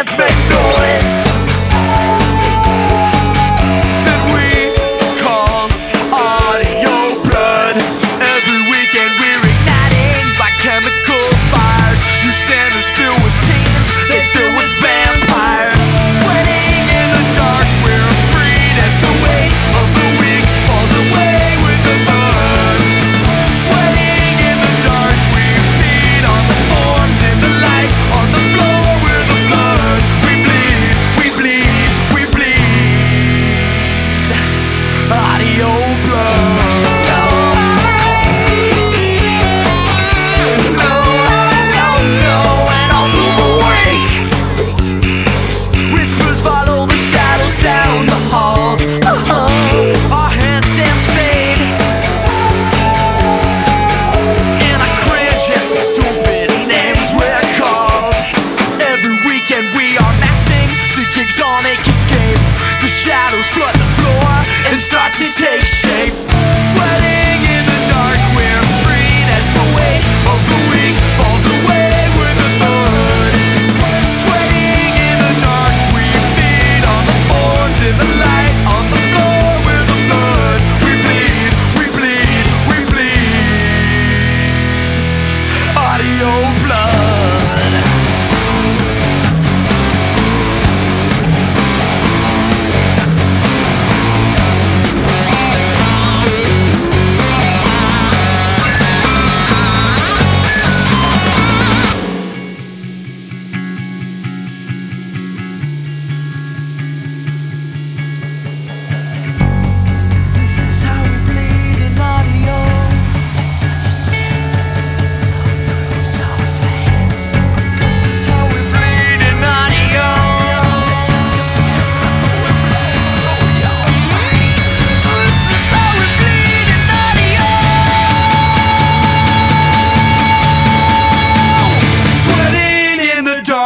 hands make no Exotic escape. The shadows flood the floor and start to take.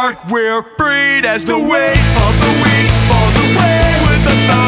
dark, we're freed as the weight of the weak falls away with the thought.